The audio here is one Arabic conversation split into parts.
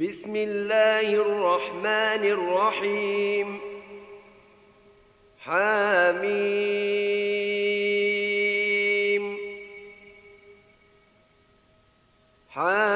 بسم الله الرحمن الرحيم. حميم. حميم.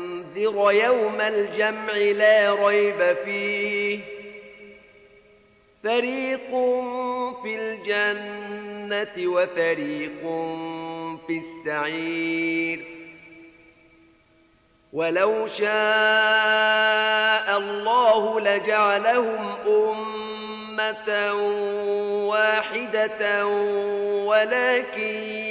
يوم الجمع لا ريب فيه. فريق في الجنة وفريق في السعير. ولو شاء الله لجعلهم أمة واحدة ولكن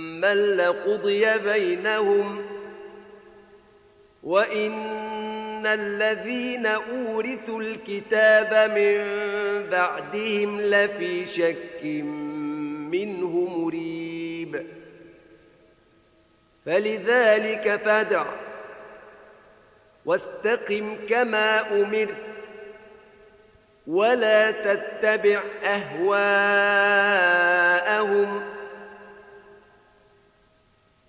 لقضي بينهم وإن الذين أورثوا الكتاب من بعدهم لفي شك منه مريب فلذلك فادع واستقم كما أمرت ولا تتبع أهواءهم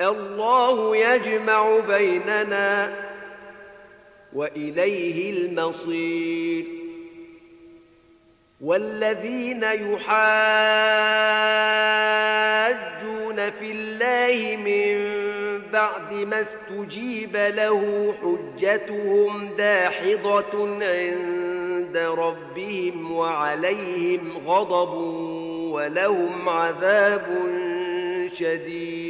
الله يجمع بيننا وإليه المصير. والذين يحاجون في الله من بعد ما استجيب له حجتهم داحضة عند ربهم وعليهم غضب ولهم عذاب شديد.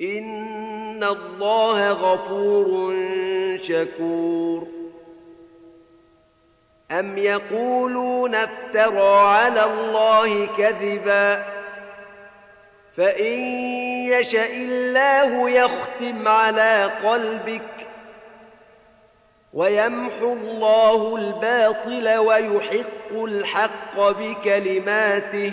إن الله غفور شكور أم يقولون افترى على الله كذبا فإن يشأ الله يختم على قلبك ويمحو الله الباطل ويحق الحق بكلماته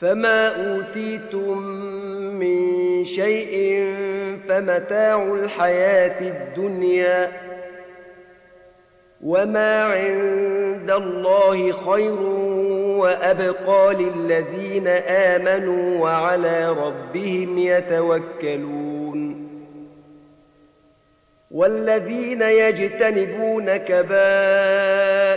فما أوتيتم من شيء فمتاع الحياة الدنيا وما عند الله خير وابقى للذين امنوا وعلى ربهم يتوكلون والذين يجتنبون كبائر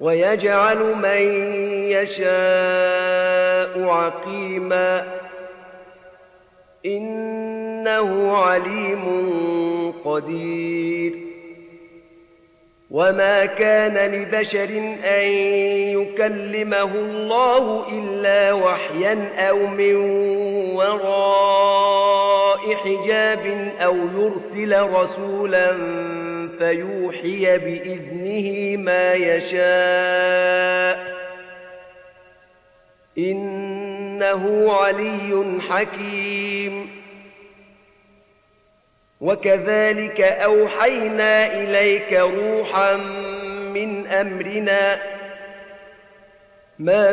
ويجعل من يشاء عقيما. إنه عليم قدير. وما كان لبشر أن يكلمه الله إلا وحيا أو من وراء حجاب أو يرسل رسولا فيوحي بإذنه ما يشاء. إنه علي حكيم. وكذلك أوحينا إليك روحا من أمرنا. ما